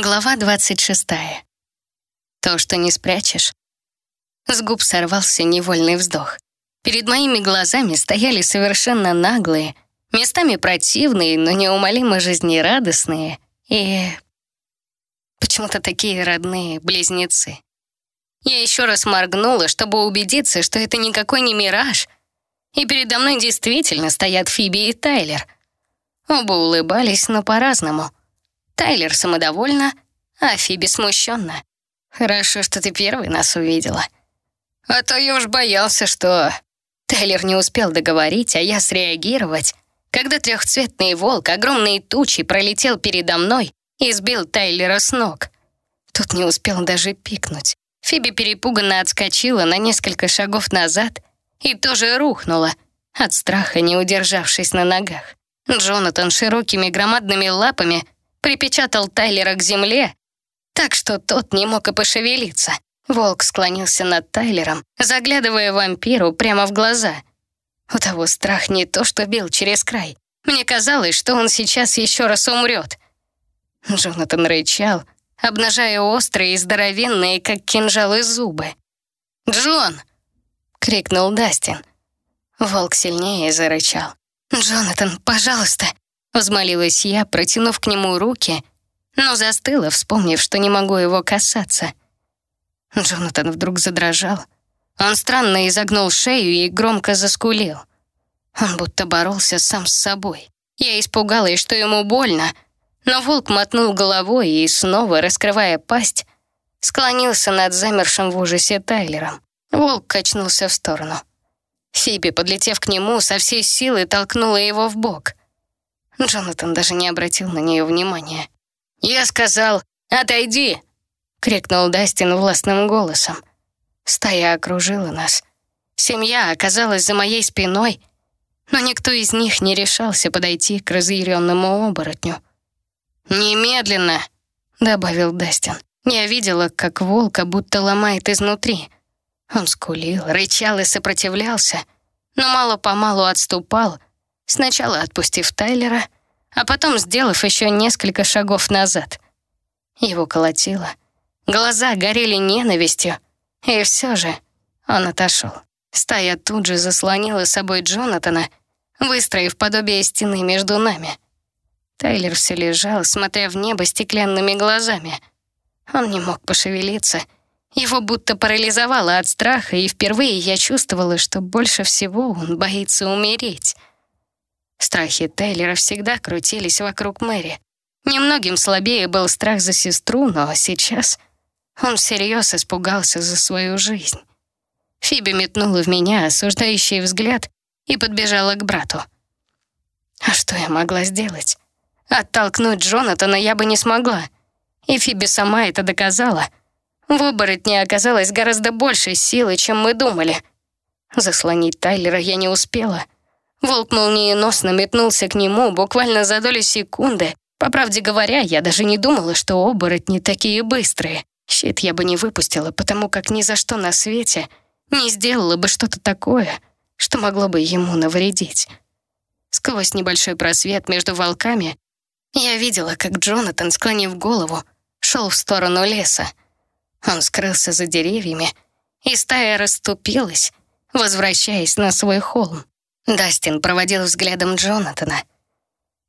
Глава 26. То, что не спрячешь. С губ сорвался невольный вздох. Перед моими глазами стояли совершенно наглые, местами противные, но неумолимо жизнерадостные и... Почему-то такие родные близнецы. Я еще раз моргнула, чтобы убедиться, что это никакой не мираж, и передо мной действительно стоят Фиби и Тайлер. Оба улыбались, но по-разному — Тайлер самодовольно, а Фиби смущенно. «Хорошо, что ты первый нас увидела. А то я уж боялся, что...» Тайлер не успел договорить, а я среагировать, когда трехцветный волк огромной тучей пролетел передо мной и сбил Тайлера с ног. Тут не успел даже пикнуть. Фиби перепуганно отскочила на несколько шагов назад и тоже рухнула, от страха не удержавшись на ногах. Джонатан широкими громадными лапами припечатал Тайлера к земле, так что тот не мог и пошевелиться. Волк склонился над Тайлером, заглядывая вампиру прямо в глаза. У того страх не то, что бил через край. Мне казалось, что он сейчас еще раз умрет. Джонатан рычал, обнажая острые и здоровенные, как кинжалы, зубы. «Джон!» — крикнул Дастин. Волк сильнее зарычал. «Джонатан, пожалуйста, Взмолилась я, протянув к нему руки, но застыла, вспомнив, что не могу его касаться. Джонатан вдруг задрожал. Он странно изогнул шею и громко заскулил. Он будто боролся сам с собой. Я испугалась, что ему больно, но волк мотнул головой и, снова раскрывая пасть, склонился над замершим в ужасе Тайлером. Волк качнулся в сторону. Фиби, подлетев к нему, со всей силы толкнула его в бок. Джонатан даже не обратил на нее внимания. «Я сказал, отойди!» — крикнул Дастин властным голосом. Стая окружила нас. Семья оказалась за моей спиной, но никто из них не решался подойти к разъяренному оборотню. «Немедленно!» — добавил Дастин. Я видела, как волка будто ломает изнутри. Он скулил, рычал и сопротивлялся, но мало-помалу отступал — сначала отпустив Тайлера, а потом сделав еще несколько шагов назад. Его колотило. Глаза горели ненавистью, и все же он отошел. Стая тут же заслонила собой Джонатана, выстроив подобие стены между нами. Тайлер все лежал, смотря в небо стеклянными глазами. Он не мог пошевелиться. Его будто парализовало от страха, и впервые я чувствовала, что больше всего он боится умереть. Страхи Тейлера всегда крутились вокруг Мэри. Немногим слабее был страх за сестру, но сейчас он всерьез испугался за свою жизнь. Фиби метнула в меня осуждающий взгляд и подбежала к брату. А что я могла сделать? Оттолкнуть Джонатана я бы не смогла. И Фиби сама это доказала. В оборотне оказалось гораздо больше силы, чем мы думали. Заслонить Тайлера я не успела — Волк молниеносно метнулся к нему буквально за долю секунды. По правде говоря, я даже не думала, что оборотни такие быстрые. Щит я бы не выпустила, потому как ни за что на свете не сделала бы что-то такое, что могло бы ему навредить. Сквозь небольшой просвет между волками я видела, как Джонатан, склонив голову, шел в сторону леса. Он скрылся за деревьями, и стая расступилась, возвращаясь на свой холм. Дастин проводил взглядом Джонатана.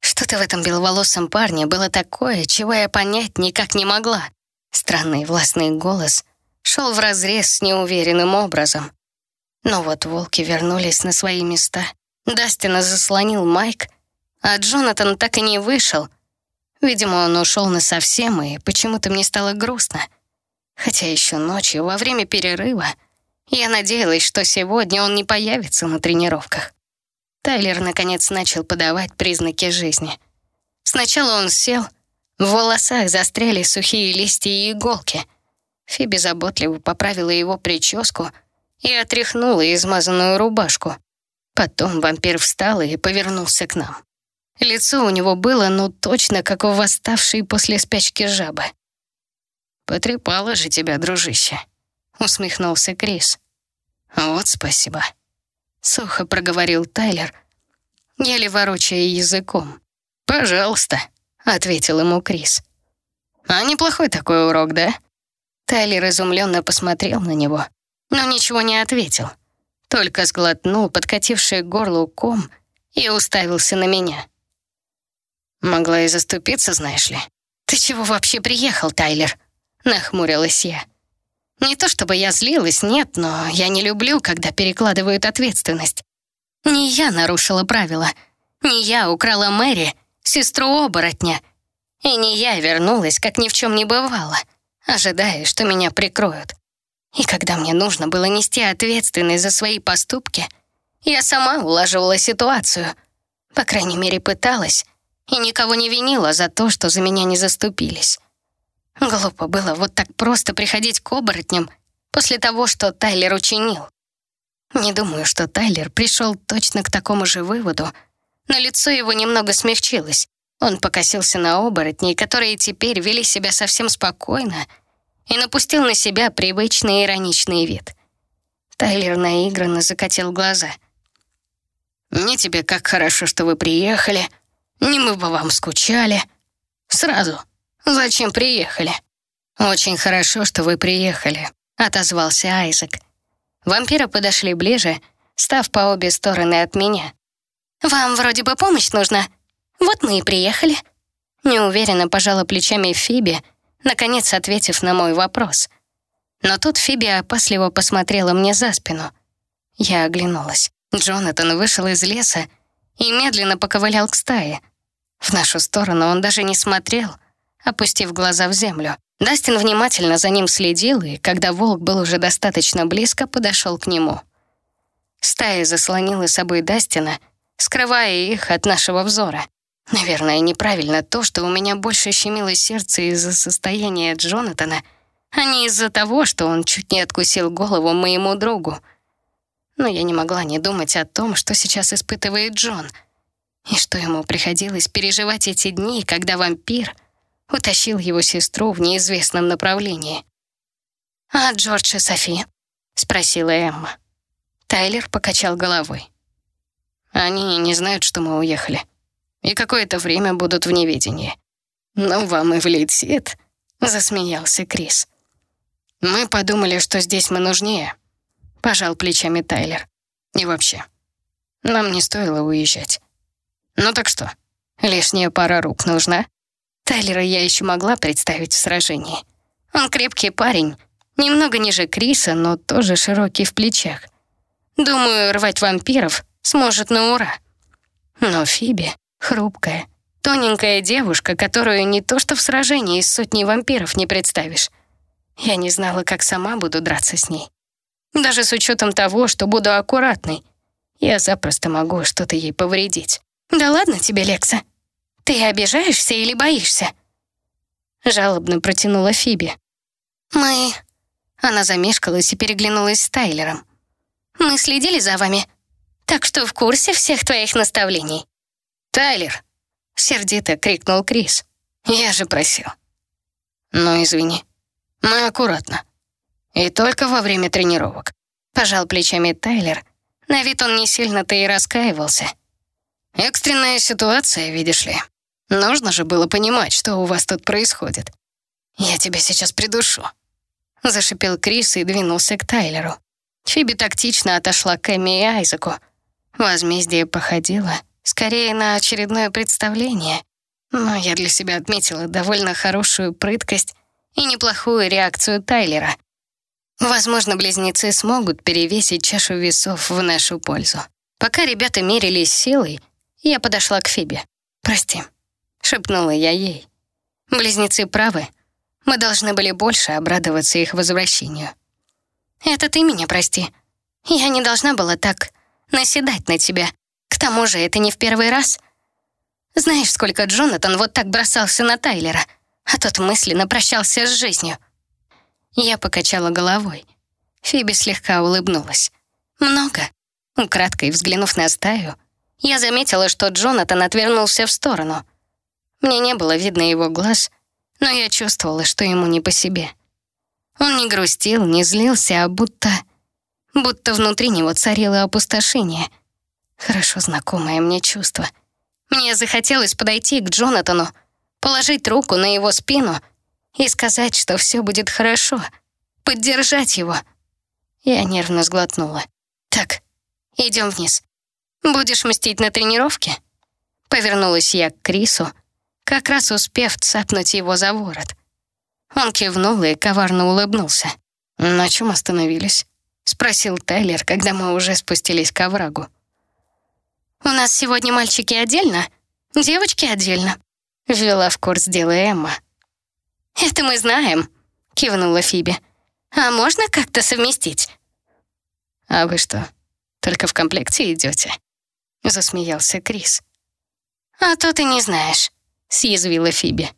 Что-то в этом беловолосом парне было такое, чего я понять никак не могла. Странный властный голос шел вразрез с неуверенным образом. Но вот волки вернулись на свои места. Дастина заслонил Майк, а Джонатан так и не вышел. Видимо, он ушел насовсем, и почему-то мне стало грустно. Хотя еще ночью, во время перерыва, я надеялась, что сегодня он не появится на тренировках. Тайлер, наконец, начал подавать признаки жизни. Сначала он сел, в волосах застряли сухие листья и иголки. Фиби заботливо поправила его прическу и отряхнула измазанную рубашку. Потом вампир встал и повернулся к нам. Лицо у него было, ну, точно, как у восставшей после спячки жабы. «Потрепало же тебя, дружище», — усмехнулся Крис. «Вот спасибо». Сухо проговорил Тайлер, еле ворочая языком. «Пожалуйста», — ответил ему Крис. «А неплохой такой урок, да?» Тайлер изумленно посмотрел на него, но ничего не ответил. Только сглотнул подкативший к горлу ком и уставился на меня. «Могла и заступиться, знаешь ли». «Ты чего вообще приехал, Тайлер?» — нахмурилась я. Не то чтобы я злилась, нет, но я не люблю, когда перекладывают ответственность. Не я нарушила правила, не я украла Мэри, сестру оборотня, и не я вернулась, как ни в чем не бывало, ожидая, что меня прикроют. И когда мне нужно было нести ответственность за свои поступки, я сама улаживала ситуацию. По крайней мере, пыталась, и никого не винила за то, что за меня не заступились. Глупо было вот так просто приходить к оборотням после того, что Тайлер учинил. Не думаю, что Тайлер пришел точно к такому же выводу, но лицо его немного смягчилось. Он покосился на оборотней, которые теперь вели себя совсем спокойно, и напустил на себя привычный ироничный вид. Тайлер наигранно закатил глаза. «Не тебе как хорошо, что вы приехали. Не мы бы вам скучали. Сразу. Зачем приехали?» «Очень хорошо, что вы приехали», — отозвался Айзек. Вампиры подошли ближе, став по обе стороны от меня. «Вам вроде бы помощь нужна. Вот мы и приехали». Неуверенно пожала плечами Фиби, наконец ответив на мой вопрос. Но тут Фиби опасливо посмотрела мне за спину. Я оглянулась. Джонатан вышел из леса и медленно поковылял к стае. В нашу сторону он даже не смотрел, опустив глаза в землю. Дастин внимательно за ним следил, и когда волк был уже достаточно близко, подошел к нему. Стая заслонила собой Дастина, скрывая их от нашего взора. Наверное, неправильно то, что у меня больше щемило сердце из-за состояния Джонатана, а не из-за того, что он чуть не откусил голову моему другу. Но я не могла не думать о том, что сейчас испытывает Джон, и что ему приходилось переживать эти дни, когда вампир утащил его сестру в неизвестном направлении. «А Джордж и Софи?» — спросила Эмма. Тайлер покачал головой. «Они не знают, что мы уехали и какое-то время будут в неведении. «Ну, вам и влетит», — засмеялся Крис. «Мы подумали, что здесь мы нужнее», — пожал плечами Тайлер. «И вообще, нам не стоило уезжать. Ну так что, лишняя пара рук нужна?» Тайлера я еще могла представить в сражении. Он крепкий парень, немного ниже Криса, но тоже широкий в плечах. Думаю, рвать вампиров сможет на ура. Но Фиби Хрупкая, тоненькая девушка, которую не то что в сражении с сотней вампиров не представишь. Я не знала, как сама буду драться с ней. Даже с учетом того, что буду аккуратной, я запросто могу что-то ей повредить. «Да ладно тебе, Лекса. Ты обижаешься или боишься?» Жалобно протянула Фиби. «Мы...» Она замешкалась и переглянулась с Тайлером. «Мы следили за вами, так что в курсе всех твоих наставлений. «Тайлер!» — сердито крикнул Крис. «Я же просил». «Ну, извини. Мы аккуратно. И только во время тренировок». Пожал плечами Тайлер. На вид он не сильно-то и раскаивался. «Экстренная ситуация, видишь ли. Нужно же было понимать, что у вас тут происходит. Я тебя сейчас придушу». Зашипел Крис и двинулся к Тайлеру. Фиби тактично отошла к Эми и Айзеку. Возмездие походило скорее на очередное представление. Но я для себя отметила довольно хорошую прыткость и неплохую реакцию Тайлера. Возможно, близнецы смогут перевесить чашу весов в нашу пользу. Пока ребята мерились силой, я подошла к Фибе. «Прости», — шепнула я ей. «Близнецы правы. Мы должны были больше обрадоваться их возвращению». «Это ты меня прости. Я не должна была так наседать на тебя. К тому же это не в первый раз. Знаешь, сколько Джонатан вот так бросался на Тайлера, а тот мысленно прощался с жизнью. Я покачала головой. Фиби слегка улыбнулась. «Много?» Украдкой взглянув на стаю, я заметила, что Джонатан отвернулся в сторону. Мне не было видно его глаз, но я чувствовала, что ему не по себе. Он не грустил, не злился, а будто... Будто внутри него царило опустошение — Хорошо знакомое мне чувство. Мне захотелось подойти к Джонатану, положить руку на его спину и сказать, что все будет хорошо, поддержать его. Я нервно сглотнула. «Так, идем вниз. Будешь мстить на тренировке?» Повернулась я к Крису, как раз успев цапнуть его за ворот. Он кивнул и коварно улыбнулся. «На чем остановились?» — спросил Тайлер, когда мы уже спустились к оврагу. «У нас сегодня мальчики отдельно, девочки отдельно», — ввела в курс дела Эмма. «Это мы знаем», — кивнула Фиби. «А можно как-то совместить?» «А вы что, только в комплекте идете?» — засмеялся Крис. «А то ты не знаешь», — съязвила Фиби.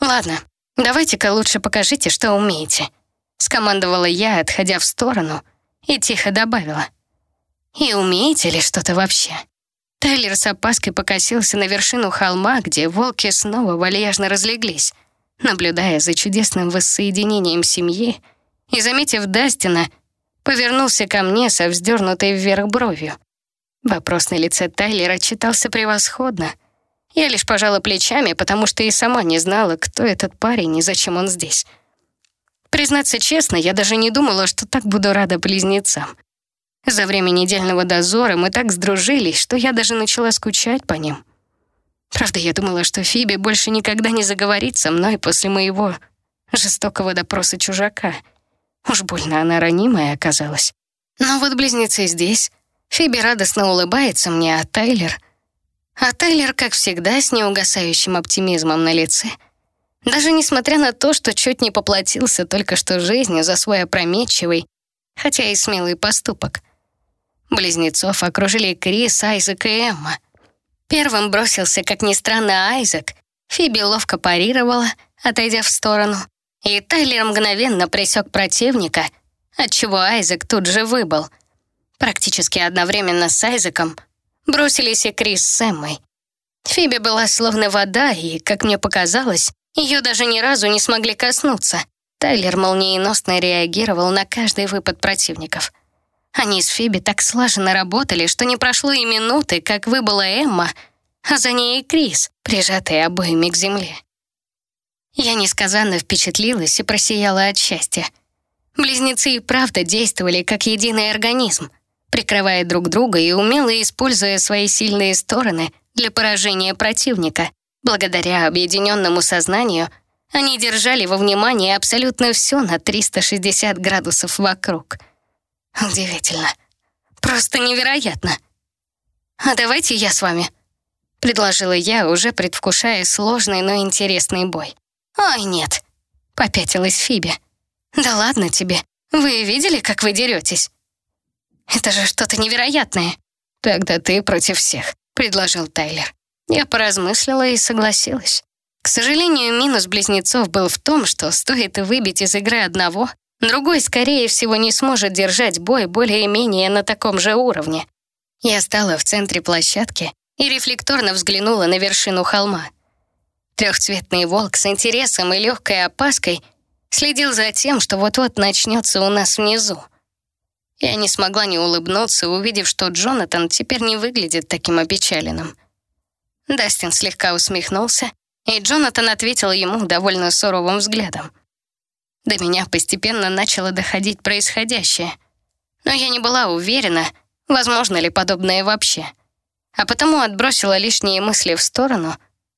«Ладно, давайте-ка лучше покажите, что умеете», — скомандовала я, отходя в сторону, и тихо добавила. «И умеете ли что-то вообще?» Тайлер с опаской покосился на вершину холма, где волки снова вальяжно разлеглись, наблюдая за чудесным воссоединением семьи, и, заметив Дастина, повернулся ко мне со вздернутой вверх бровью. Вопрос на лице Тайлера читался превосходно. Я лишь пожала плечами, потому что и сама не знала, кто этот парень и зачем он здесь. Признаться честно, я даже не думала, что так буду рада близнецам. За время недельного дозора мы так сдружились, что я даже начала скучать по ним. Правда, я думала, что Фиби больше никогда не заговорит со мной после моего жестокого допроса чужака. Уж больно она ранимая оказалась. Но вот близнецы здесь, Фиби радостно улыбается мне, а Тайлер... А Тайлер, как всегда, с неугасающим оптимизмом на лице. Даже несмотря на то, что чуть не поплатился только что жизнью за свой опрометчивый, хотя и смелый поступок. Близнецов окружили Крис, Айзек и Эмма. Первым бросился, как ни странно, Айзек. Фиби ловко парировала, отойдя в сторону, и Тайлер мгновенно пресек противника, отчего Айзек тут же выбыл — Практически одновременно с Айзеком бросились и Крис с Эммой. Фиби была словно вода, и, как мне показалось, ее даже ни разу не смогли коснуться. Тайлер молниеносно реагировал на каждый выпад противников. Они с Фиби так слаженно работали, что не прошло и минуты, как выбыла Эмма, а за ней и Крис, прижатые обоими к земле. Я несказанно впечатлилась и просияла от счастья. Близнецы и правда действовали как единый организм прикрывая друг друга и умело используя свои сильные стороны для поражения противника. Благодаря объединенному сознанию они держали во внимании абсолютно все на 360 градусов вокруг. Удивительно. Просто невероятно. «А давайте я с вами», — предложила я, уже предвкушая сложный, но интересный бой. «Ой, нет», — попятилась Фиби. «Да ладно тебе. Вы видели, как вы деретесь?» Это же что-то невероятное. Тогда ты против всех, предложил Тайлер. Я поразмыслила и согласилась. К сожалению, минус близнецов был в том, что стоит выбить из игры одного, другой, скорее всего, не сможет держать бой более-менее на таком же уровне. Я стала в центре площадки и рефлекторно взглянула на вершину холма. Трехцветный волк с интересом и легкой опаской следил за тем, что вот-вот начнется у нас внизу. Я не смогла не улыбнуться, увидев, что Джонатан теперь не выглядит таким опечаленным. Дастин слегка усмехнулся, и Джонатан ответил ему довольно суровым взглядом. До меня постепенно начало доходить происходящее, но я не была уверена, возможно ли подобное вообще, а потому отбросила лишние мысли в сторону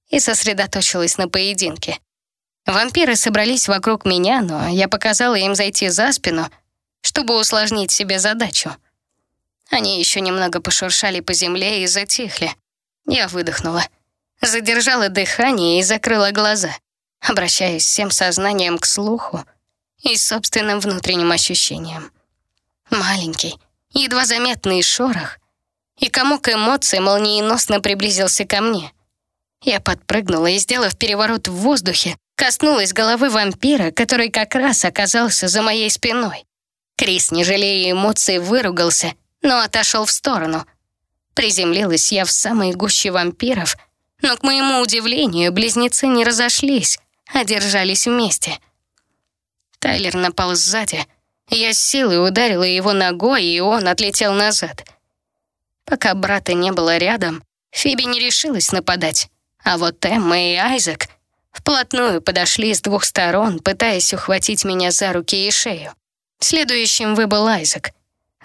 и сосредоточилась на поединке. Вампиры собрались вокруг меня, но я показала им зайти за спину — чтобы усложнить себе задачу. Они еще немного пошуршали по земле и затихли. Я выдохнула, задержала дыхание и закрыла глаза, обращаясь всем сознанием к слуху и собственным внутренним ощущениям. Маленький, едва заметный шорох, и комок эмоций молниеносно приблизился ко мне. Я подпрыгнула и, сделав переворот в воздухе, коснулась головы вампира, который как раз оказался за моей спиной. Крис, не жалея эмоций, выругался, но отошел в сторону. Приземлилась я в самой гуще вампиров, но, к моему удивлению, близнецы не разошлись, а держались вместе. Тайлер напал сзади. Я с силой ударила его ногой, и он отлетел назад. Пока брата не было рядом, Фиби не решилась нападать, а вот Эмма и Айзек вплотную подошли с двух сторон, пытаясь ухватить меня за руки и шею. Следующим выбыл Айзек.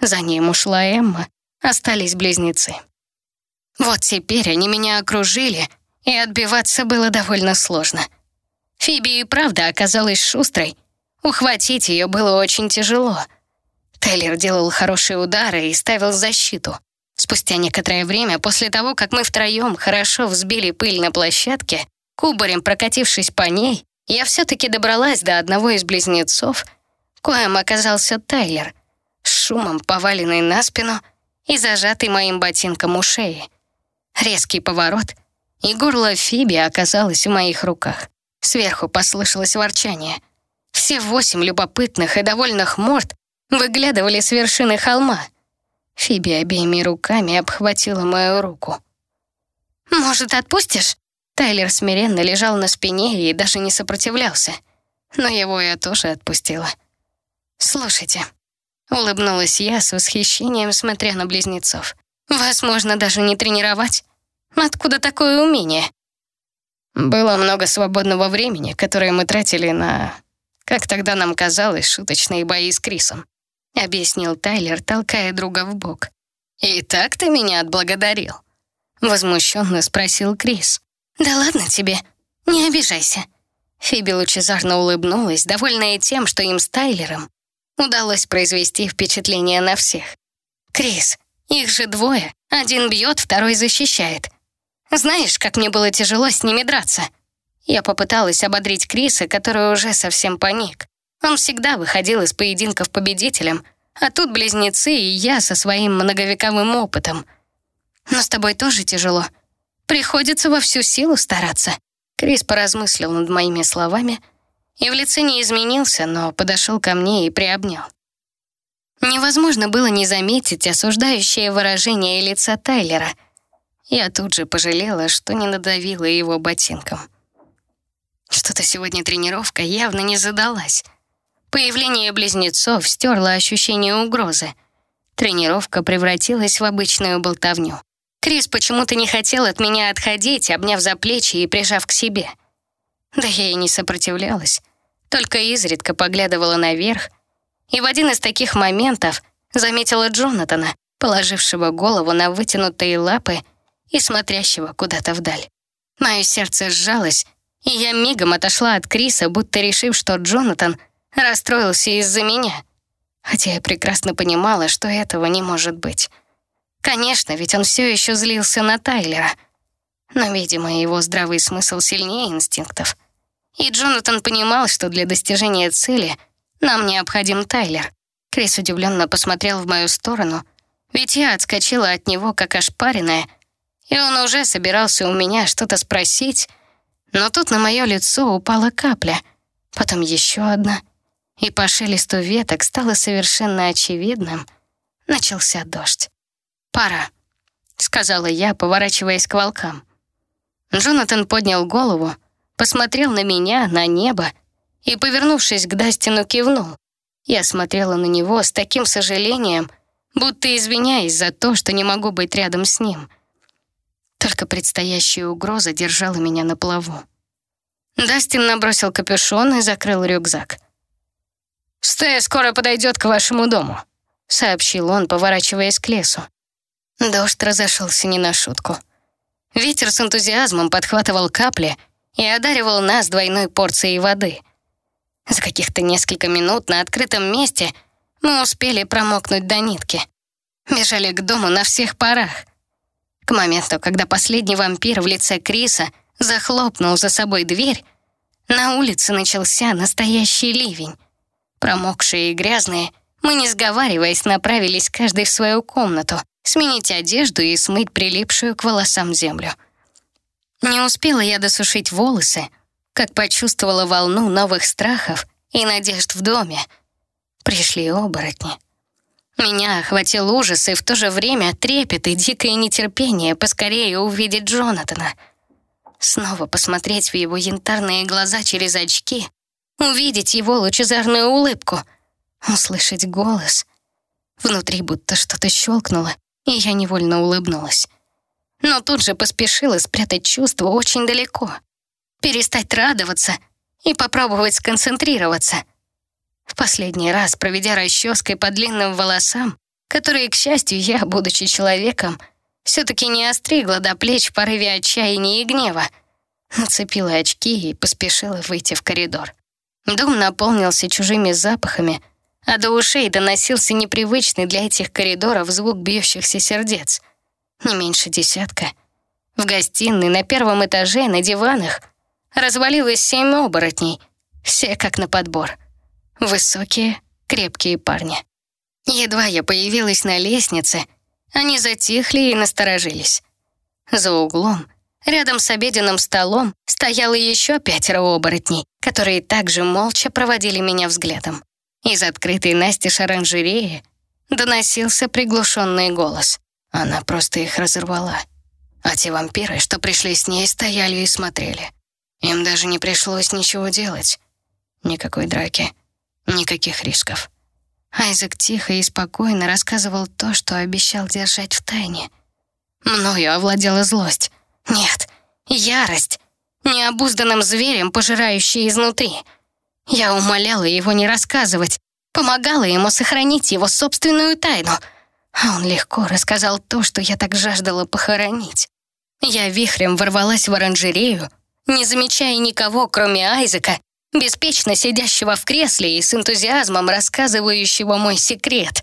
За ним ушла Эмма, остались близнецы. Вот теперь они меня окружили, и отбиваться было довольно сложно. Фиби и правда оказалась шустрой. Ухватить ее было очень тяжело. Тейлер делал хорошие удары и ставил защиту. Спустя некоторое время, после того, как мы втроем хорошо взбили пыль на площадке, кубарем прокатившись по ней, я все-таки добралась до одного из близнецов, коим оказался Тайлер, шумом поваленный на спину и зажатый моим ботинком у шеи. Резкий поворот, и горло Фиби оказалось в моих руках. Сверху послышалось ворчание. Все восемь любопытных и довольных морд выглядывали с вершины холма. Фиби обеими руками обхватила мою руку. «Может, отпустишь?» Тайлер смиренно лежал на спине и даже не сопротивлялся. Но его я тоже отпустила. «Слушайте», — улыбнулась я с восхищением, смотря на близнецов. «Вас можно даже не тренировать. Откуда такое умение?» Было много свободного времени, которое мы тратили на, как тогда нам казалось, шуточные бои с Крисом. Объяснил Тайлер, толкая друга в бок. «И так ты меня отблагодарил?» Возмущенно спросил Крис. «Да ладно тебе, не обижайся». Фиби лучезарно улыбнулась, довольная тем, что им с Тайлером удалось произвести впечатление на всех. «Крис, их же двое. Один бьет, второй защищает. Знаешь, как мне было тяжело с ними драться?» Я попыталась ободрить Криса, который уже совсем паник. Он всегда выходил из поединков победителем, а тут близнецы и я со своим многовековым опытом. Но с тобой тоже тяжело. Приходится во всю силу стараться. Крис поразмыслил над моими словами и в лице не изменился, но подошел ко мне и приобнял. Невозможно было не заметить осуждающее выражение лица Тайлера — я тут же пожалела, что не надавила его ботинком. Что-то сегодня тренировка явно не задалась. Появление близнецов стерло ощущение угрозы. Тренировка превратилась в обычную болтовню. Крис почему-то не хотел от меня отходить, обняв за плечи и прижав к себе. Да я и не сопротивлялась, только изредка поглядывала наверх, и в один из таких моментов заметила Джонатана, положившего голову на вытянутые лапы и смотрящего куда-то вдаль. Мое сердце сжалось, и я мигом отошла от Криса, будто решив, что Джонатан расстроился из-за меня. Хотя я прекрасно понимала, что этого не может быть. Конечно, ведь он все еще злился на Тайлера. Но, видимо, его здравый смысл сильнее инстинктов. И Джонатан понимал, что для достижения цели нам необходим Тайлер. Крис удивленно посмотрел в мою сторону, ведь я отскочила от него, как ошпаренная, и он уже собирался у меня что-то спросить, но тут на мое лицо упала капля, потом еще одна, и по шелесту веток стало совершенно очевидным, начался дождь. «Пора», — сказала я, поворачиваясь к волкам. Джонатан поднял голову, посмотрел на меня, на небо и, повернувшись к Дастину, кивнул. Я смотрела на него с таким сожалением, будто извиняясь за то, что не могу быть рядом с ним. Только предстоящая угроза держала меня на плаву. Дастин набросил капюшон и закрыл рюкзак. «Стея скоро подойдет к вашему дому», — сообщил он, поворачиваясь к лесу. Дождь разошелся не на шутку. Ветер с энтузиазмом подхватывал капли и одаривал нас двойной порцией воды. За каких-то несколько минут на открытом месте мы успели промокнуть до нитки. Бежали к дому на всех парах — к моменту, когда последний вампир в лице Криса захлопнул за собой дверь, на улице начался настоящий ливень. Промокшие и грязные, мы, не сговариваясь, направились каждый в свою комнату, сменить одежду и смыть прилипшую к волосам землю. Не успела я досушить волосы, как почувствовала волну новых страхов и надежд в доме. Пришли оборотни. Меня охватил ужас и в то же время трепет и дикое нетерпение поскорее увидеть Джонатана. Снова посмотреть в его янтарные глаза через очки, увидеть его лучезарную улыбку, услышать голос. Внутри будто что-то щелкнуло, и я невольно улыбнулась. Но тут же поспешила спрятать чувство очень далеко. перестать радоваться и попробовать сконцентрироваться. В последний раз, проведя расческой по длинным волосам, которые, к счастью, я, будучи человеком, все-таки не остригла до плеч в порыве отчаяния и гнева, нацепила очки и поспешила выйти в коридор. Дом наполнился чужими запахами, а до ушей доносился непривычный для этих коридоров звук бьющихся сердец. Не меньше десятка. В гостиной на первом этаже на диванах развалилось семь оборотней, все как на подбор. Высокие, крепкие парни. Едва я появилась на лестнице, они затихли и насторожились. За углом, рядом с обеденным столом, стояло еще пятеро оборотней, которые также молча проводили меня взглядом. Из открытой настежь оранжереи доносился приглушенный голос. Она просто их разорвала. А те вампиры, что пришли с ней, стояли и смотрели. Им даже не пришлось ничего делать. Никакой драки, никаких рисков. Айзек тихо и спокойно рассказывал то, что обещал держать в тайне. Мною овладела злость. Нет, ярость, необузданным зверем, пожирающей изнутри. Я умоляла его не рассказывать, помогала ему сохранить его собственную тайну. Он легко рассказал то, что я так жаждала похоронить. Я вихрем ворвалась в оранжерею, не замечая никого, кроме Айзека, беспечно сидящего в кресле и с энтузиазмом рассказывающего мой секрет.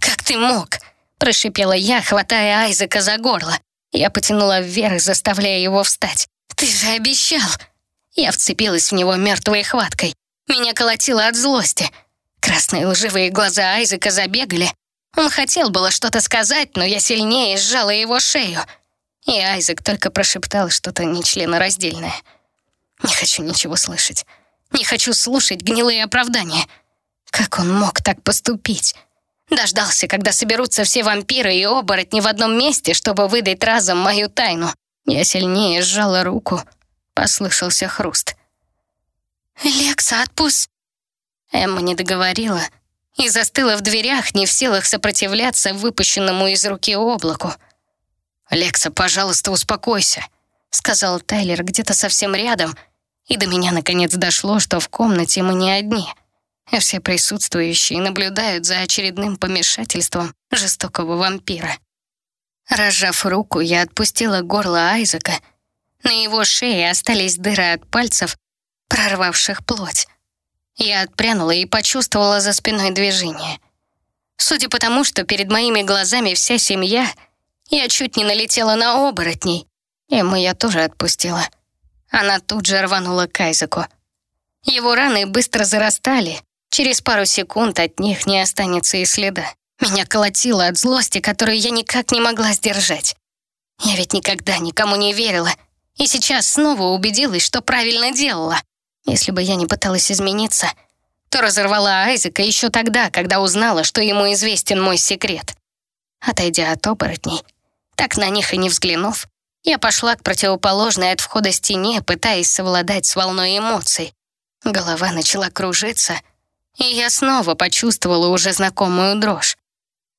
«Как ты мог?» — прошипела я, хватая Айзека за горло. Я потянула вверх, заставляя его встать. «Ты же обещал!» Я вцепилась в него мертвой хваткой. Меня колотило от злости. Красные лживые глаза Айзека забегали. Он хотел было что-то сказать, но я сильнее сжала его шею. И Айзек только прошептал что-то нечленораздельное. «Не хочу ничего слышать. Не хочу слушать гнилые оправдания. Как он мог так поступить? Дождался, когда соберутся все вампиры и оборотни в одном месте, чтобы выдать разом мою тайну. Я сильнее сжала руку. Послышался хруст. «Лекса, отпуск!» Эмма не договорила и застыла в дверях, не в силах сопротивляться выпущенному из руки облаку. «Лекса, пожалуйста, успокойся», — сказал Тайлер где-то совсем рядом — и до меня наконец дошло, что в комнате мы не одни, а все присутствующие наблюдают за очередным помешательством жестокого вампира. Разжав руку, я отпустила горло Айзека. На его шее остались дыры от пальцев, прорвавших плоть. Я отпрянула и почувствовала за спиной движение. Судя по тому, что перед моими глазами вся семья, я чуть не налетела на оборотней. Ему я тоже отпустила. Она тут же рванула к Айзеку. Его раны быстро зарастали. Через пару секунд от них не останется и следа. Меня колотило от злости, которую я никак не могла сдержать. Я ведь никогда никому не верила. И сейчас снова убедилась, что правильно делала. Если бы я не пыталась измениться, то разорвала Айзека еще тогда, когда узнала, что ему известен мой секрет. Отойдя от оборотней, так на них и не взглянув, я пошла к противоположной от входа стене, пытаясь совладать с волной эмоций. Голова начала кружиться, и я снова почувствовала уже знакомую дрожь.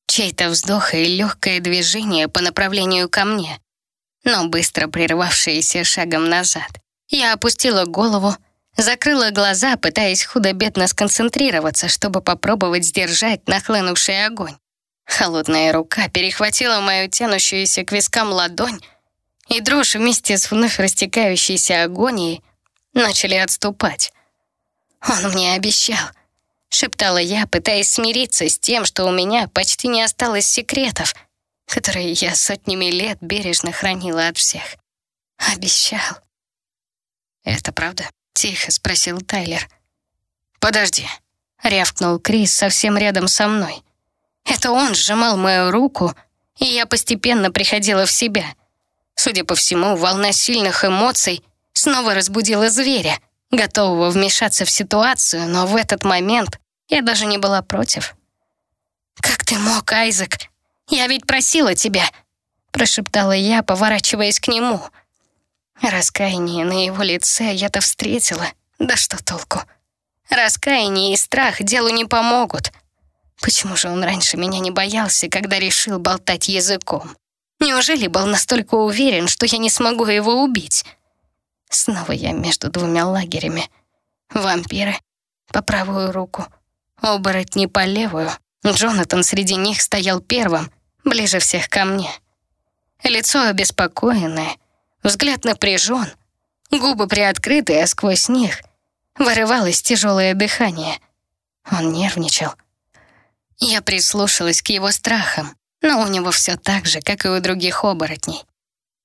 Чей-то вздох и легкое движение по направлению ко мне, но быстро прервавшееся шагом назад. Я опустила голову, закрыла глаза, пытаясь худо-бедно сконцентрироваться, чтобы попробовать сдержать нахлынувший огонь. Холодная рука перехватила мою тянущуюся к вискам ладонь, и дрожь вместе с вновь растекающейся агонией начали отступать. «Он мне обещал», — шептала я, пытаясь смириться с тем, что у меня почти не осталось секретов, которые я сотнями лет бережно хранила от всех. «Обещал». «Это правда?» — тихо спросил Тайлер. «Подожди», — рявкнул Крис совсем рядом со мной. Это он сжимал мою руку, и я постепенно приходила в себя — Судя по всему, волна сильных эмоций снова разбудила зверя, готового вмешаться в ситуацию, но в этот момент я даже не была против. «Как ты мог, Айзек? Я ведь просила тебя!» прошептала я, поворачиваясь к нему. Раскаяние на его лице я-то встретила. Да что толку? Раскаяние и страх делу не помогут. Почему же он раньше меня не боялся, когда решил болтать языком? Неужели был настолько уверен, что я не смогу его убить? Снова я между двумя лагерями. Вампиры по правую руку, оборотни по левую. Джонатан среди них стоял первым, ближе всех ко мне. Лицо обеспокоенное, взгляд напряжен, губы приоткрыты, а сквозь них вырывалось тяжелое дыхание. Он нервничал. Я прислушалась к его страхам, но у него все так же, как и у других оборотней.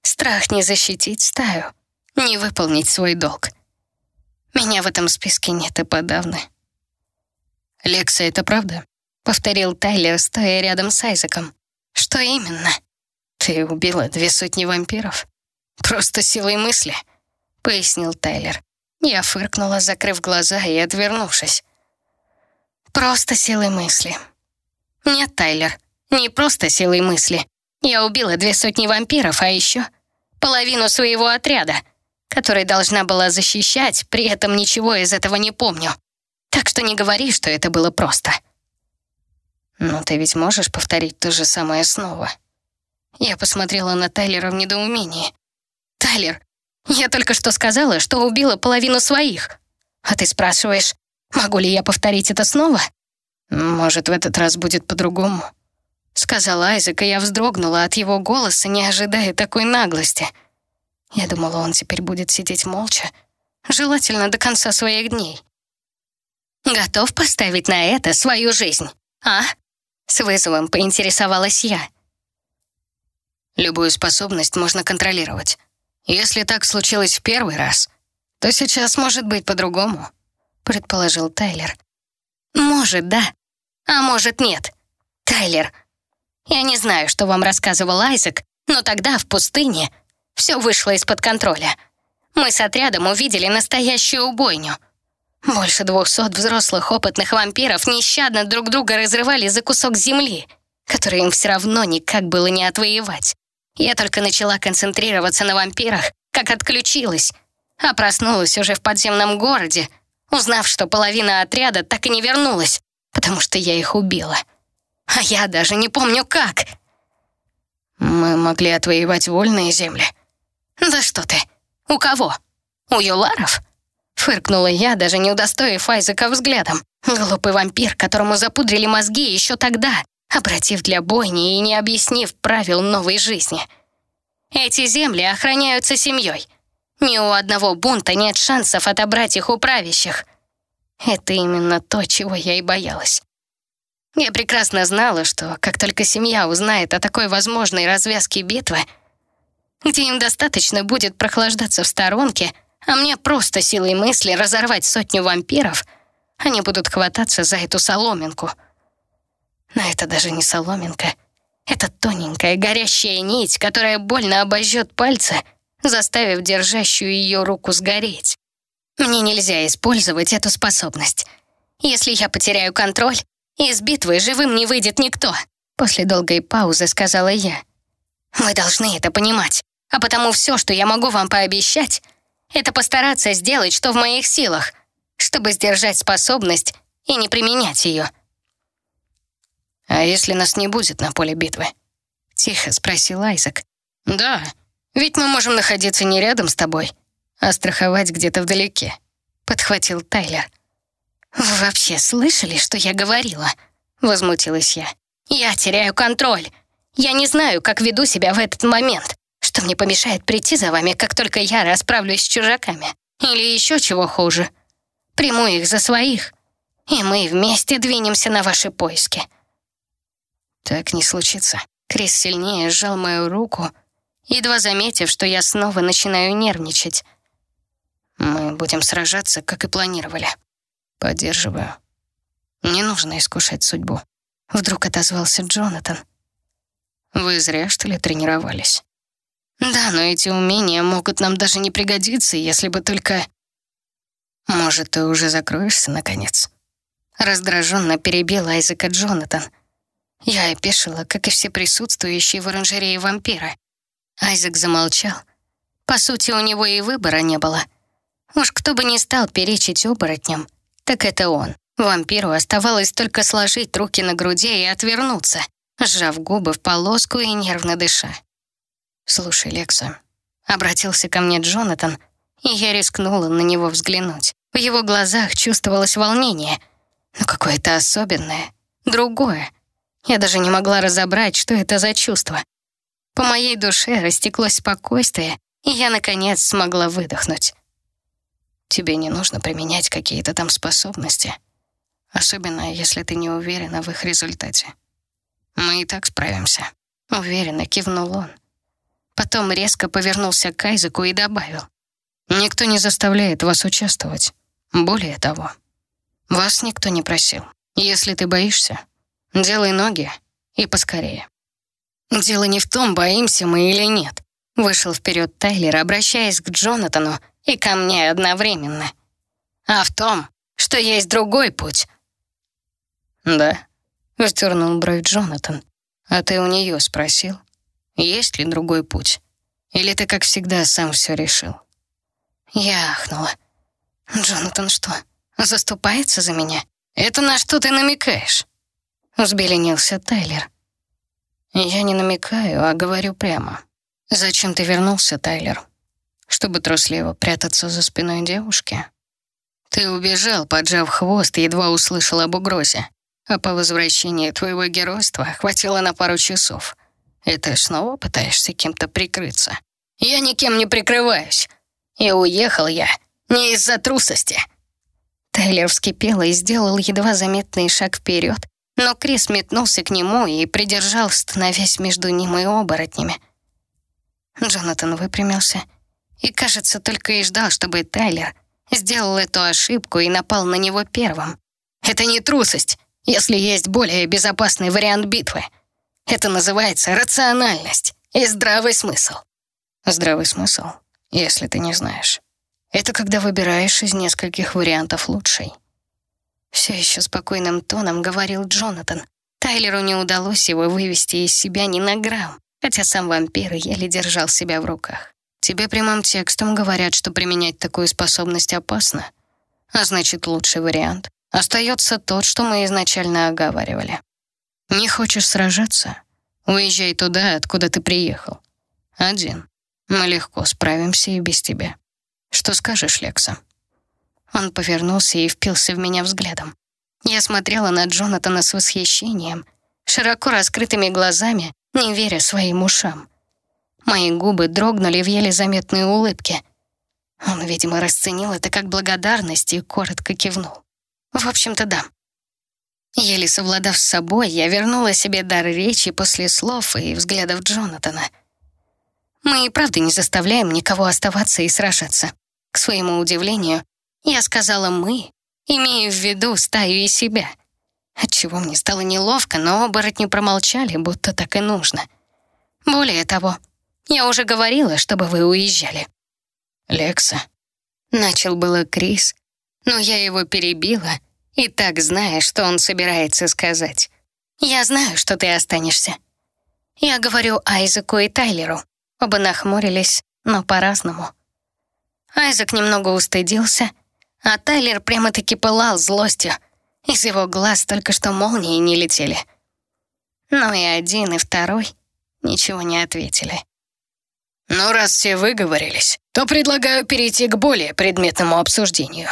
Страх не защитить стаю, не выполнить свой долг. Меня в этом списке нет и подавно. «Лекса, это правда?» — повторил Тайлер, стоя рядом с Айзеком. «Что именно?» «Ты убила две сотни вампиров?» «Просто силой мысли», — пояснил Тайлер. Я фыркнула, закрыв глаза и отвернувшись. «Просто силой мысли». «Нет, Тайлер, не просто силой мысли. Я убила две сотни вампиров, а еще половину своего отряда, который должна была защищать, при этом ничего из этого не помню. Так что не говори, что это было просто». «Но ты ведь можешь повторить то же самое снова?» Я посмотрела на Тайлера в недоумении. «Тайлер, я только что сказала, что убила половину своих. А ты спрашиваешь, могу ли я повторить это снова?» «Может, в этот раз будет по-другому?» Сказал Айзек, и я вздрогнула от его голоса, не ожидая такой наглости. Я думала, он теперь будет сидеть молча, желательно до конца своих дней. «Готов поставить на это свою жизнь, а?» С вызовом поинтересовалась я. Любую способность можно контролировать. Если так случилось в первый раз, то сейчас может быть по-другому, предположил Тайлер. Может, да, а может, нет. Тайлер, я не знаю, что вам рассказывал Айзек, но тогда в пустыне все вышло из-под контроля. Мы с отрядом увидели настоящую убойню. Больше двухсот взрослых опытных вампиров нещадно друг друга разрывали за кусок земли, который им все равно никак было не отвоевать. Я только начала концентрироваться на вампирах, как отключилась, а проснулась уже в подземном городе, узнав, что половина отряда так и не вернулась, потому что я их убила. А я даже не помню как. Мы могли отвоевать вольные земли. Да что ты, у кого? У юларов? Фыркнула я, даже не удостоив Айзека взглядом. Глупый вампир, которому запудрили мозги еще тогда, обратив для бойни и не объяснив правил новой жизни. Эти земли охраняются семьей. Ни у одного бунта нет шансов отобрать их у правящих. Это именно то, чего я и боялась. Я прекрасно знала, что как только семья узнает о такой возможной развязке битвы, где им достаточно будет прохлаждаться в сторонке, а мне просто силой мысли разорвать сотню вампиров, они будут хвататься за эту соломинку — но это даже не соломинка. Это тоненькая горящая нить, которая больно обожжет пальцы, заставив держащую ее руку сгореть. Мне нельзя использовать эту способность. Если я потеряю контроль, из битвы живым не выйдет никто. После долгой паузы сказала я. Вы должны это понимать. А потому все, что я могу вам пообещать, это постараться сделать, что в моих силах, чтобы сдержать способность и не применять ее. «А если нас не будет на поле битвы?» — тихо спросил Айзек. «Да, ведь мы можем находиться не рядом с тобой, а страховать где-то вдалеке», — подхватил Тайлер. «Вы вообще слышали, что я говорила?» — возмутилась я. «Я теряю контроль. Я не знаю, как веду себя в этот момент, что мне помешает прийти за вами, как только я расправлюсь с чужаками. Или еще чего хуже. Приму их за своих, и мы вместе двинемся на ваши поиски». Так не случится. Крис сильнее сжал мою руку, едва заметив, что я снова начинаю нервничать. Мы будем сражаться, как и планировали. Поддерживаю. Не нужно искушать судьбу. Вдруг отозвался Джонатан. Вы зря, что ли, тренировались? Да, но эти умения могут нам даже не пригодиться, если бы только... Может, ты уже закроешься, наконец? Раздраженно перебил Айзека Джонатан. Я опешила, как и все присутствующие в оранжерее вампира. Айзек замолчал. По сути, у него и выбора не было. Уж кто бы ни стал перечить оборотням, так это он. Вампиру оставалось только сложить руки на груди и отвернуться, сжав губы в полоску и нервно дыша. «Слушай, Лекса», — обратился ко мне Джонатан, и я рискнула на него взглянуть. В его глазах чувствовалось волнение, но какое-то особенное, другое. Я даже не могла разобрать, что это за чувство. По моей душе растеклось спокойствие, и я, наконец, смогла выдохнуть. Тебе не нужно применять какие-то там способности, особенно если ты не уверена в их результате. Мы и так справимся. Уверенно кивнул он. Потом резко повернулся к Айзеку и добавил. Никто не заставляет вас участвовать. Более того, вас никто не просил. Если ты боишься, делай ноги и поскорее. Дело не в том, боимся мы или нет. Вышел вперед Тайлер, обращаясь к Джонатану и ко мне одновременно. А в том, что есть другой путь. Да, вздернул бровь Джонатан. А ты у нее спросил, есть ли другой путь? Или ты, как всегда, сам все решил? Я ахнула. «Джонатан что, заступается за меня? Это на что ты намекаешь?» Взбеленился Тайлер. «Я не намекаю, а говорю прямо. Зачем ты вернулся, Тайлер? Чтобы трусливо прятаться за спиной девушки? Ты убежал, поджав хвост, едва услышал об угрозе. А по возвращении твоего геройства хватило на пару часов. И ты снова пытаешься кем-то прикрыться. Я никем не прикрываюсь. И уехал я не из-за трусости. Тайлер вскипел и сделал едва заметный шаг вперед, но Крис метнулся к нему и придержал, становясь между ним и оборотнями. Джонатан выпрямился и, кажется, только и ждал, чтобы Тайлер сделал эту ошибку и напал на него первым. «Это не трусость, если есть более безопасный вариант битвы. Это называется рациональность и здравый смысл». Здравый смысл, если ты не знаешь. Это когда выбираешь из нескольких вариантов лучший. Все еще спокойным тоном говорил Джонатан. Тайлеру не удалось его вывести из себя ни на грамм, хотя сам вампир еле держал себя в руках. Тебе прямым текстом говорят, что применять такую способность опасно, а значит, лучший вариант остается тот, что мы изначально оговаривали. Не хочешь сражаться? Уезжай туда, откуда ты приехал. Один. Мы легко справимся и без тебя. Что скажешь, Лекса?» Он повернулся и впился в меня взглядом. Я смотрела на Джонатана с восхищением, широко раскрытыми глазами, не веря своим ушам. Мои губы дрогнули в еле заметной улыбке. Он, видимо, расценил это как благодарность и коротко кивнул. В общем-то, да. Еле совладав с собой, я вернула себе дар речи после слов и взглядов Джонатана — мы и правда не заставляем никого оставаться и сражаться. К своему удивлению, я сказала «мы», имея в виду стаю и себя. Отчего мне стало неловко, но оборотни промолчали, будто так и нужно. Более того, я уже говорила, чтобы вы уезжали. «Лекса», — начал было Крис, но я его перебила, и так зная, что он собирается сказать. «Я знаю, что ты останешься. Я говорю Айзеку и Тайлеру. Оба нахмурились, но по-разному. Айзек немного устыдился, а Тайлер прямо-таки пылал злостью. Из его глаз только что молнии не летели. Но и один, и второй ничего не ответили. «Ну, раз все выговорились, то предлагаю перейти к более предметному обсуждению»,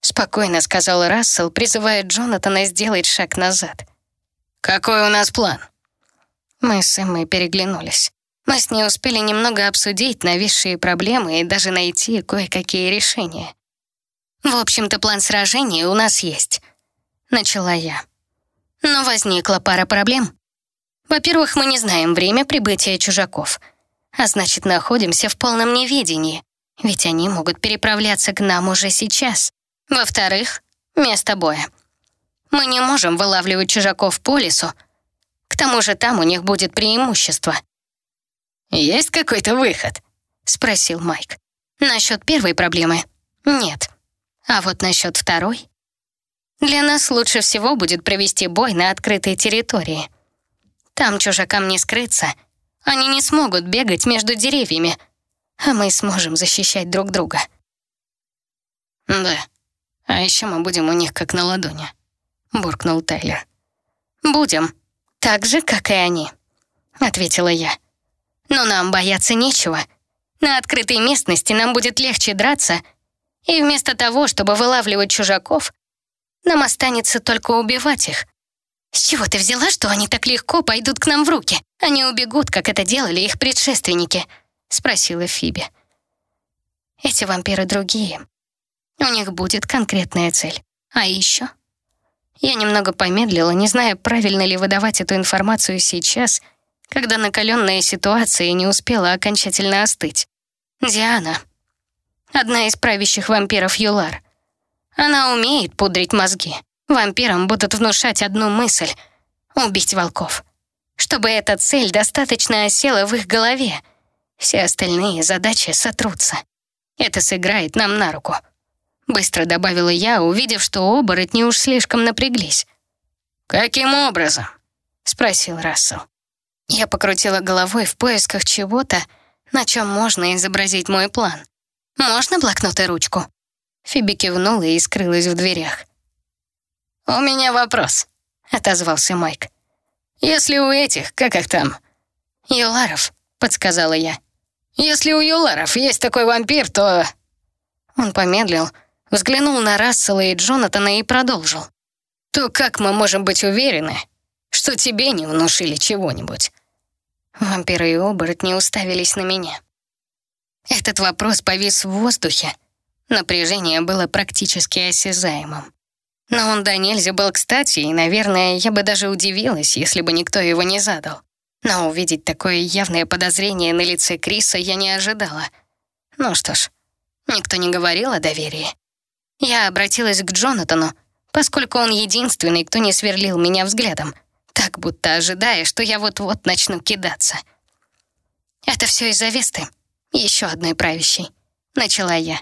спокойно сказал Рассел, призывая Джонатана сделать шаг назад. «Какой у нас план?» Мы с Эммой переглянулись. Мы с ней успели немного обсудить нависшие проблемы и даже найти кое-какие решения. «В общем-то, план сражения у нас есть», — начала я. Но возникла пара проблем. Во-первых, мы не знаем время прибытия чужаков, а значит, находимся в полном неведении, ведь они могут переправляться к нам уже сейчас. Во-вторых, место боя. Мы не можем вылавливать чужаков по лесу, к тому же там у них будет преимущество — «Есть какой-то выход?» — спросил Майк. «Насчет первой проблемы — нет. А вот насчет второй...» «Для нас лучше всего будет провести бой на открытой территории. Там чужакам не скрыться, они не смогут бегать между деревьями, а мы сможем защищать друг друга». «Да, а еще мы будем у них как на ладони», — буркнул Тайлер. «Будем, так же, как и они», — ответила я. Но нам бояться нечего. На открытой местности нам будет легче драться, и вместо того, чтобы вылавливать чужаков, нам останется только убивать их. С чего ты взяла, что они так легко пойдут к нам в руки? Они убегут, как это делали их предшественники?» — спросила Фиби. «Эти вампиры другие. У них будет конкретная цель. А еще...» Я немного помедлила, не зная, правильно ли выдавать эту информацию сейчас, когда накаленная ситуация не успела окончательно остыть. Диана, одна из правящих вампиров Юлар. Она умеет пудрить мозги. Вампирам будут внушать одну мысль — убить волков. Чтобы эта цель достаточно осела в их голове, все остальные задачи сотрутся. Это сыграет нам на руку. Быстро добавила я, увидев, что оборотни уж слишком напряглись. «Каким образом?» — спросил Рассел. Я покрутила головой в поисках чего-то, на чем можно изобразить мой план. «Можно блокнот и ручку?» Фиби кивнула и скрылась в дверях. «У меня вопрос», — отозвался Майк. «Если у этих, как их там?» «Юларов», — подсказала я. «Если у Юларов есть такой вампир, то...» Он помедлил, взглянул на Рассела и Джонатана и продолжил. «То как мы можем быть уверены, что тебе не внушили чего-нибудь?» Вампиры и оборотни уставились на меня. Этот вопрос повис в воздухе. Напряжение было практически осязаемым. Но он до нельзя был кстати, и, наверное, я бы даже удивилась, если бы никто его не задал. Но увидеть такое явное подозрение на лице Криса я не ожидала. Ну что ж, никто не говорил о доверии. Я обратилась к Джонатану, поскольку он единственный, кто не сверлил меня взглядом, так будто ожидая, что я вот-вот начну кидаться. «Это все из-за Весты, еще одной правящей», — начала я.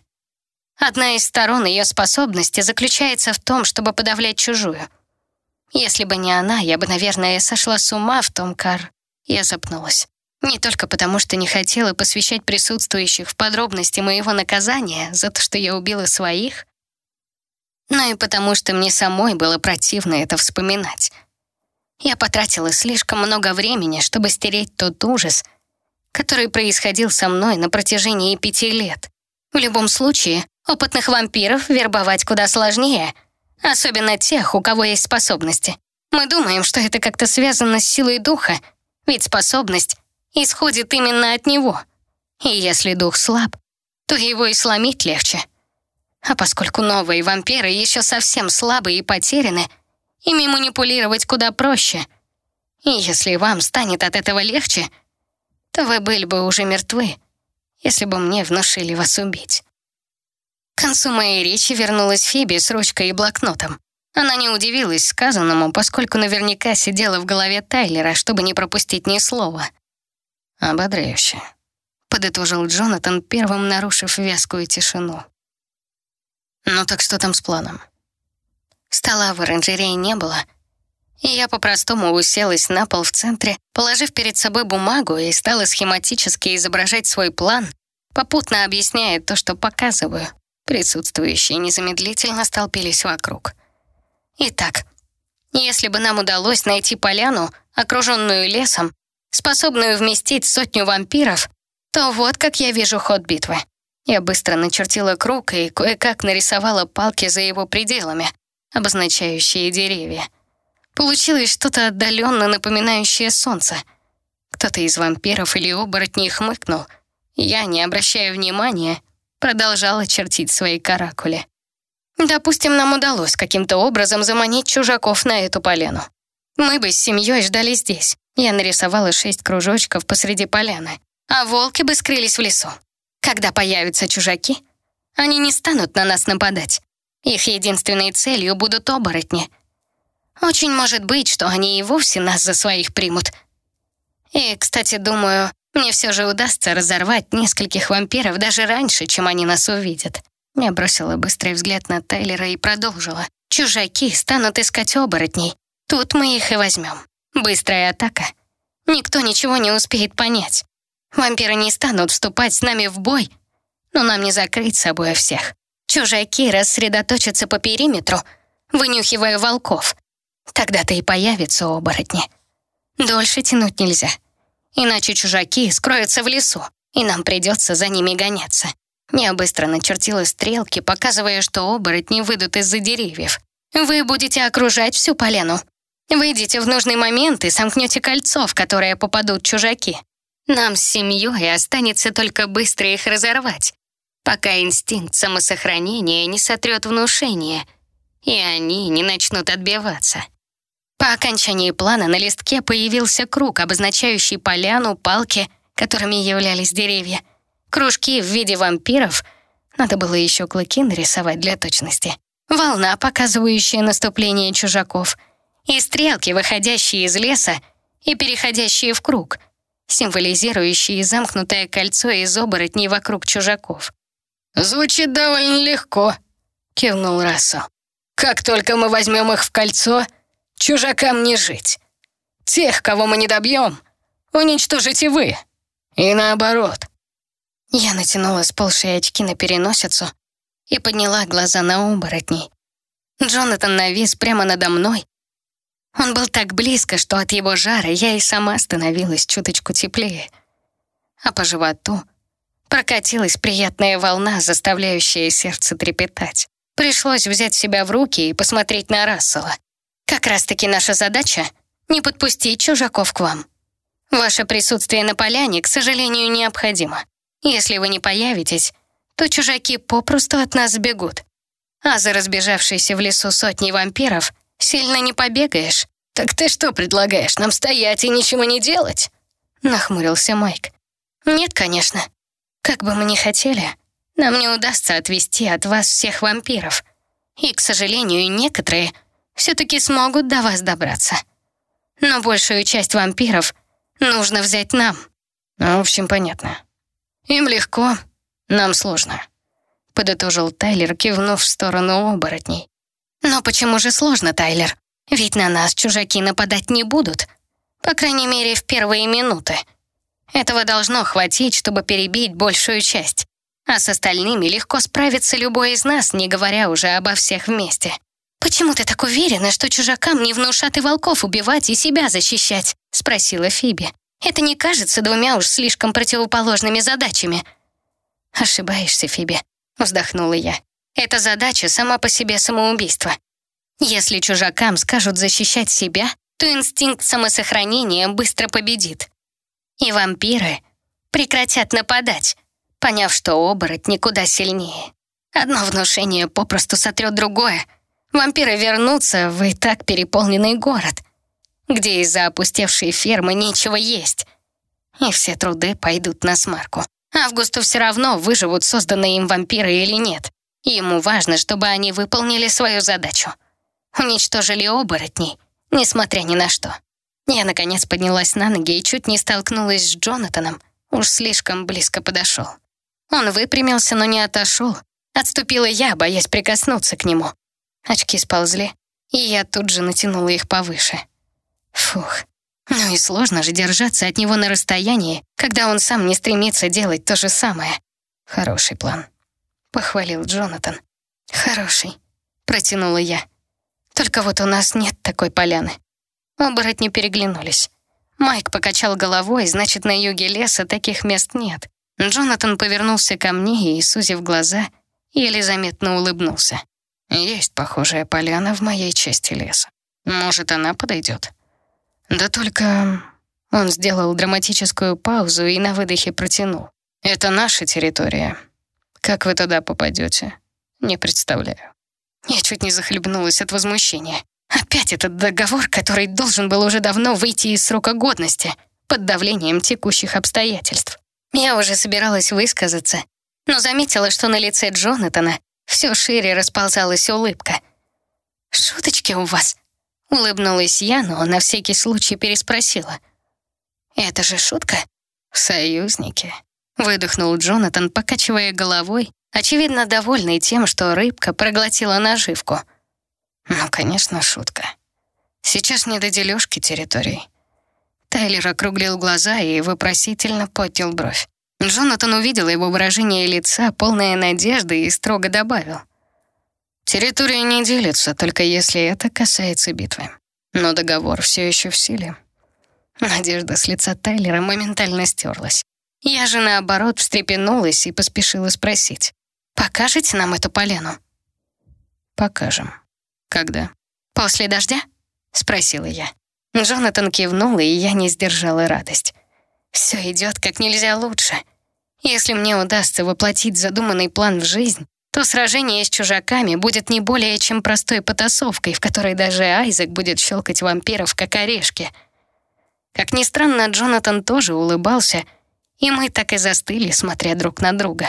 Одна из сторон ее способности заключается в том, чтобы подавлять чужую. Если бы не она, я бы, наверное, сошла с ума в том кар. Я запнулась. Не только потому, что не хотела посвящать присутствующих в подробности моего наказания за то, что я убила своих, но и потому, что мне самой было противно это вспоминать. Я потратила слишком много времени, чтобы стереть тот ужас, который происходил со мной на протяжении пяти лет. В любом случае, Опытных вампиров вербовать куда сложнее, особенно тех, у кого есть способности. Мы думаем, что это как-то связано с силой духа, ведь способность исходит именно от него. И если дух слаб, то его и сломить легче. А поскольку новые вампиры еще совсем слабые и потеряны, ими манипулировать куда проще. И если вам станет от этого легче, то вы были бы уже мертвы, если бы мне внушили вас убить. К концу моей речи вернулась Фиби с ручкой и блокнотом. Она не удивилась сказанному, поскольку наверняка сидела в голове Тайлера, чтобы не пропустить ни слова. «Ободряюще», — подытожил Джонатан, первым нарушив вязкую тишину. «Ну так что там с планом?» Стола в оранжерее не было, и я по-простому уселась на пол в центре, положив перед собой бумагу и стала схематически изображать свой план, попутно объясняя то, что показываю. Присутствующие незамедлительно столпились вокруг. Итак, если бы нам удалось найти поляну, окруженную лесом, способную вместить сотню вампиров, то вот как я вижу ход битвы. Я быстро начертила круг и кое-как нарисовала палки за его пределами, обозначающие деревья. Получилось что-то отдаленно напоминающее солнце. Кто-то из вампиров или оборотней хмыкнул. Я, не обращая внимания, продолжала чертить свои каракули. Допустим, нам удалось каким-то образом заманить чужаков на эту поляну. Мы бы с семьей ждали здесь. Я нарисовала шесть кружочков посреди поляны, а волки бы скрылись в лесу. Когда появятся чужаки, они не станут на нас нападать. Их единственной целью будут оборотни. Очень может быть, что они и вовсе нас за своих примут. И, кстати, думаю, мне все же удастся разорвать нескольких вампиров даже раньше, чем они нас увидят. Я бросила быстрый взгляд на Тайлера и продолжила. Чужаки станут искать оборотней. Тут мы их и возьмем. Быстрая атака. Никто ничего не успеет понять. Вампиры не станут вступать с нами в бой, но нам не закрыть собой всех. Чужаки рассредоточатся по периметру, вынюхивая волков. Тогда-то и появятся оборотни. Дольше тянуть нельзя иначе чужаки скроются в лесу, и нам придется за ними гоняться. Я быстро начертила стрелки, показывая, что оборотни выйдут из-за деревьев. Вы будете окружать всю поляну. Выйдите в нужный момент и сомкнете кольцо, в которое попадут чужаки. Нам с семьей останется только быстро их разорвать, пока инстинкт самосохранения не сотрет внушение, и они не начнут отбиваться. По окончании плана на листке появился круг, обозначающий поляну, палки, которыми являлись деревья, кружки в виде вампиров, надо было еще клыки нарисовать для точности, волна, показывающая наступление чужаков, и стрелки, выходящие из леса и переходящие в круг, символизирующие замкнутое кольцо из оборотней вокруг чужаков. «Звучит довольно легко», — кивнул Рассел. «Как только мы возьмем их в кольцо, чужакам не жить. Тех, кого мы не добьем, уничтожите вы. И наоборот». Я натянула сползшие очки на переносицу и подняла глаза на оборотней. Джонатан навис прямо надо мной. Он был так близко, что от его жара я и сама становилась чуточку теплее. А по животу прокатилась приятная волна, заставляющая сердце трепетать. Пришлось взять себя в руки и посмотреть на Рассела. Как раз-таки наша задача — не подпустить чужаков к вам. Ваше присутствие на поляне, к сожалению, необходимо. Если вы не появитесь, то чужаки попросту от нас сбегут. А за разбежавшиеся в лесу сотни вампиров сильно не побегаешь. «Так ты что предлагаешь, нам стоять и ничего не делать?» Нахмурился Майк. «Нет, конечно. Как бы мы ни хотели, нам не удастся отвести от вас всех вампиров. И, к сожалению, некоторые все-таки смогут до вас добраться. Но большую часть вампиров нужно взять нам». Ну, в общем, понятно. Им легко, нам сложно. Подытожил Тайлер, кивнув в сторону оборотней. «Но почему же сложно, Тайлер? Ведь на нас чужаки нападать не будут. По крайней мере, в первые минуты. Этого должно хватить, чтобы перебить большую часть. А с остальными легко справится любой из нас, не говоря уже обо всех вместе. «Почему ты так уверена, что чужакам не внушат и волков убивать, и себя защищать?» — спросила Фиби. «Это не кажется двумя уж слишком противоположными задачами». «Ошибаешься, Фиби», — вздохнула я. «Эта задача сама по себе самоубийство. Если чужакам скажут защищать себя, то инстинкт самосохранения быстро победит. И вампиры прекратят нападать, поняв, что оборот никуда сильнее. Одно внушение попросту сотрет другое. Вампиры вернутся в и так переполненный город, где из-за опустевшей фермы нечего есть. И все труды пойдут на смарку. Августу все равно, выживут созданные им вампиры или нет. Ему важно, чтобы они выполнили свою задачу — уничтожили оборотней, несмотря ни на что. Я, наконец, поднялась на ноги и чуть не столкнулась с Джонатаном, уж слишком близко подошел. Он выпрямился, но не отошел. Отступила я, боясь прикоснуться к нему. Очки сползли, и я тут же натянула их повыше. Фух. Ну и сложно же держаться от него на расстоянии, когда он сам не стремится делать то же самое. Хороший план. Похвалил Джонатан. Хороший. Протянула я. Только вот у нас нет такой поляны. Оборотни переглянулись. Майк покачал головой, значит, на юге леса таких мест нет. Джонатан повернулся ко мне и, сузив глаза, еле заметно улыбнулся. «Есть похожая поляна в моей части леса. Может, она подойдет?» «Да только...» Он сделал драматическую паузу и на выдохе протянул. «Это наша территория. Как вы туда попадете? Не представляю». Я чуть не захлебнулась от возмущения. Опять этот договор, который должен был уже давно выйти из срока годности, под давлением текущих обстоятельств. Я уже собиралась высказаться, но заметила, что на лице Джонатана все шире расползалась улыбка. «Шуточки у вас?» — улыбнулась я, но на всякий случай переспросила. «Это же шутка?» «Союзники», — выдохнул Джонатан, покачивая головой очевидно, довольный тем, что рыбка проглотила наживку. Ну, конечно, шутка. Сейчас не до дележки территорий. Тайлер округлил глаза и вопросительно поднял бровь. Джонатан увидел его выражение лица, полное надежды, и строго добавил. «Территория не делится, только если это касается битвы. Но договор все еще в силе». Надежда с лица Тайлера моментально стерлась. Я же, наоборот, встрепенулась и поспешила спросить. «Покажете нам эту полену?» «Покажем. Когда?» «После дождя?» — спросила я. Джонатан кивнул, и я не сдержала радость. Все идет как нельзя лучше. Если мне удастся воплотить задуманный план в жизнь, то сражение с чужаками будет не более чем простой потасовкой, в которой даже Айзек будет щелкать вампиров, как орешки. Как ни странно, Джонатан тоже улыбался, и мы так и застыли, смотря друг на друга.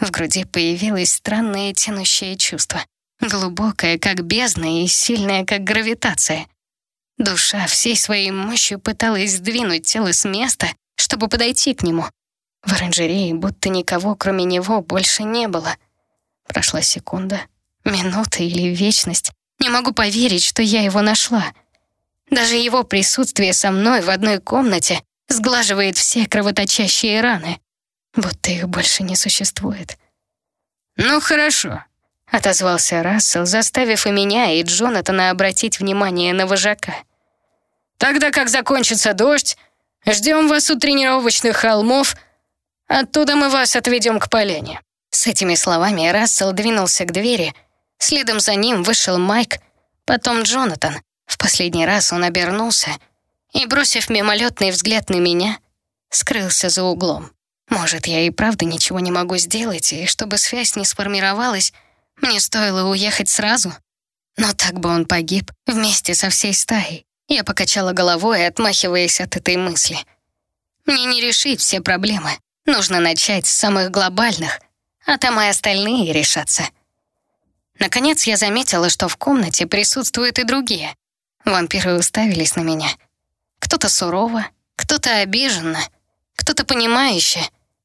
В груди появилось странное тянущее чувство. Глубокое, как бездна, и сильное, как гравитация. Душа всей своей мощью пыталась сдвинуть тело с места, чтобы подойти к нему. В оранжерее будто никого, кроме него, больше не было. Прошла секунда, минута или вечность. Не могу поверить, что я его нашла. Даже его присутствие со мной в одной комнате сглаживает все кровоточащие раны, будто их больше не существует. «Ну хорошо», отозвался Рассел, заставив и меня, и Джонатана обратить внимание на вожака. «Тогда как закончится дождь, ждем вас у тренировочных холмов, оттуда мы вас отведем к полене». С этими словами Рассел двинулся к двери, следом за ним вышел Майк, потом Джонатан. В последний раз он обернулся и, бросив мимолетный взгляд на меня, скрылся за углом. Может, я и правда ничего не могу сделать, и чтобы связь не сформировалась, мне стоило уехать сразу. Но так бы он погиб вместе со всей стаей. Я покачала головой, отмахиваясь от этой мысли. Мне не решить все проблемы. Нужно начать с самых глобальных, а там и остальные решатся. Наконец я заметила, что в комнате присутствуют и другие. Вампиры уставились на меня. Кто-то сурово, кто-то обиженно, кто-то понимающе,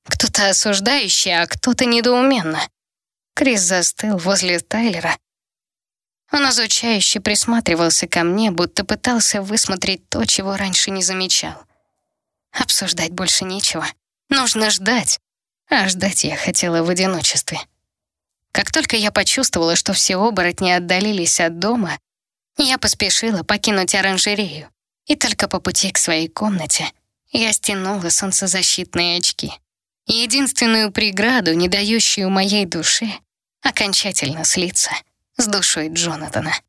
кто-то осуждающе, а кто-то недоуменно. Крис застыл возле Тайлера. Он изучающе присматривался ко мне, будто пытался высмотреть то, чего раньше не замечал. Обсуждать больше нечего. Нужно ждать. А ждать я хотела в одиночестве. Как только я почувствовала, что все оборотни отдалились от дома, я поспешила покинуть оранжерею. И только по пути к своей комнате я стянула солнцезащитные очки. Единственную преграду, не дающую моей душе окончательно слиться с душой Джонатана.